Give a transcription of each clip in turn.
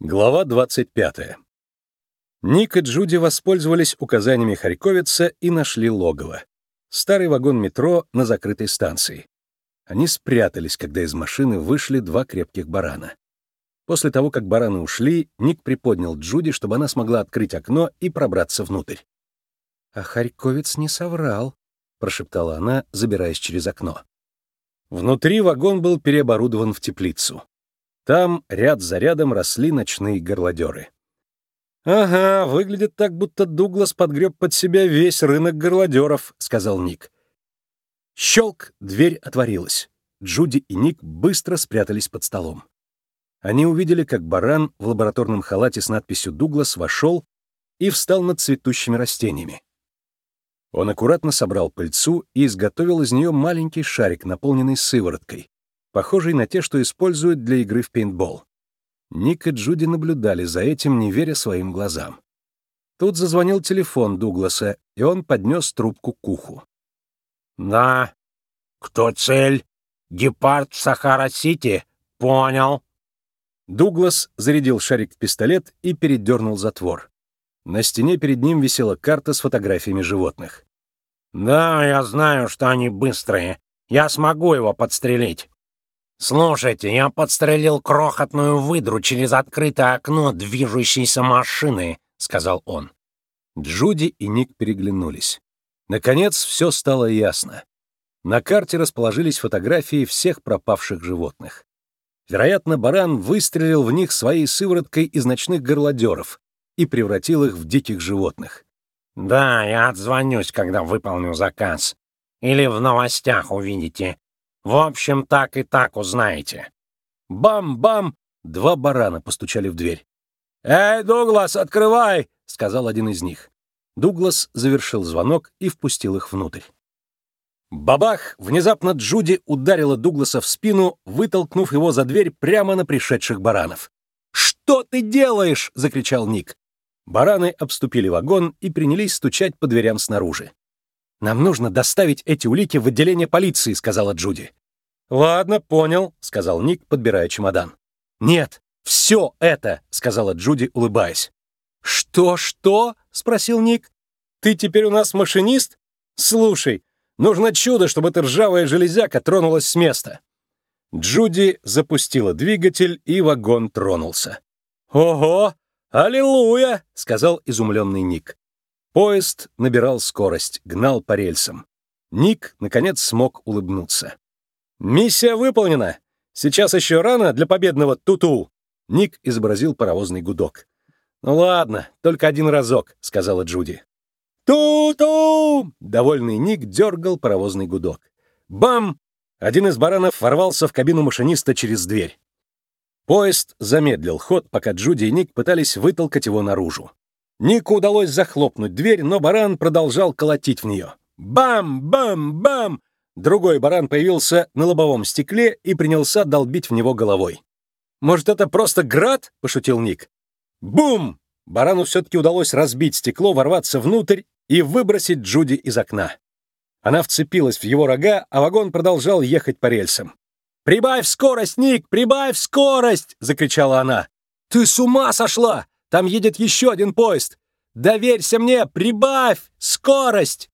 Глава 25. Ник и Джуди воспользовались указаниями Харьковица и нашли логово. Старый вагон метро на закрытой станции. Они спрятались, когда из машины вышли два крепких барана. После того, как бараны ушли, Ник приподнял Джуди, чтобы она смогла открыть окно и пробраться внутрь. «А Харьковец не соврал», — прошептала она, забираясь через окно. Внутри вагон был переоборудован в теплицу. Там ряд за рядом росли ночные горлодеры. «Ага, выглядит так, будто Дуглас подгреб под себя весь рынок горлодеров», — сказал Ник. Щелк, дверь отворилась. Джуди и Ник быстро спрятались под столом. Они увидели, как баран в лабораторном халате с надписью «Дуглас» вошел и встал над цветущими растениями. Он аккуратно собрал пыльцу и изготовил из нее маленький шарик, наполненный сывороткой, похожий на те, что используют для игры в пейнтбол. Ник и Джуди наблюдали за этим, не веря своим глазам. Тут зазвонил телефон Дугласа, и он поднес трубку к уху. «Да. Кто цель? Гепард в Сахара-Сити? Понял». Дуглас зарядил шарик в пистолет и передернул затвор. На стене перед ним висела карта с фотографиями животных. «Да, я знаю, что они быстрые. Я смогу его подстрелить». «Слушайте, я подстрелил крохотную выдру через открытое окно движущейся машины», — сказал он. Джуди и Ник переглянулись. Наконец, все стало ясно. На карте расположились фотографии всех пропавших животных. Вероятно, баран выстрелил в них своей сывороткой из ночных горлодеров и превратил их в диких животных. «Да, я отзвонюсь, когда выполню заказ. Или в новостях увидите. В общем, так и так узнаете. Бам-бам! Два барана постучали в дверь. «Эй, Дуглас, открывай!» — сказал один из них. Дуглас завершил звонок и впустил их внутрь. Бабах! Внезапно Джуди ударила Дугласа в спину, вытолкнув его за дверь прямо на пришедших баранов. «Что ты делаешь?» — закричал Ник. Бараны обступили вагон и принялись стучать по дверям снаружи. «Нам нужно доставить эти улики в отделение полиции», — сказала Джуди. «Ладно, понял», — сказал Ник, подбирая чемодан. «Нет, все это», — сказала Джуди, улыбаясь. «Что-что?» — спросил Ник. «Ты теперь у нас машинист? Слушай, нужно чудо, чтобы эта ржавая железяка тронулась с места». Джуди запустила двигатель, и вагон тронулся. «Ого! Аллилуйя!» — сказал изумленный Ник. Поезд набирал скорость, гнал по рельсам. Ник, наконец, смог улыбнуться. «Миссия выполнена! Сейчас еще рано для победного туту!» Ник изобразил паровозный гудок. «Ну ладно, только один разок», — сказала Джуди. «Ту-ту!» — довольный Ник дергал паровозный гудок. «Бам!» Один из баранов ворвался в кабину машиниста через дверь. Поезд замедлил ход, пока Джуди и Ник пытались вытолкать его наружу. Нику удалось захлопнуть дверь, но баран продолжал колотить в нее. Бам-бам-бам! Другой баран появился на лобовом стекле и принялся долбить в него головой. «Может, это просто град?» — пошутил Ник. «Бум!» Барану все-таки удалось разбить стекло, ворваться внутрь и выбросить Джуди из окна. Она вцепилась в его рога, а вагон продолжал ехать по рельсам. «Прибавь скорость, Ник! Прибавь скорость!» — закричала она. «Ты с ума сошла! Там едет еще один поезд! Доверься мне! Прибавь скорость!»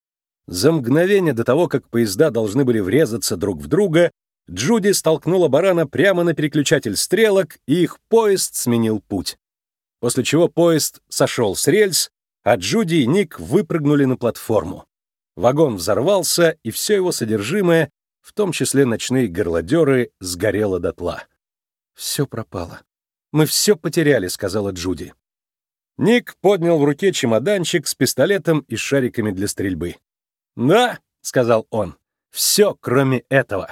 За мгновение до того, как поезда должны были врезаться друг в друга, Джуди столкнула барана прямо на переключатель стрелок, и их поезд сменил путь. После чего поезд сошел с рельс, а Джуди и Ник выпрыгнули на платформу. Вагон взорвался, и все его содержимое, в том числе ночные горлодеры, сгорело дотла. «Все пропало. Мы все потеряли», — сказала Джуди. Ник поднял в руке чемоданчик с пистолетом и шариками для стрельбы. «Да», — сказал он, — «все, кроме этого».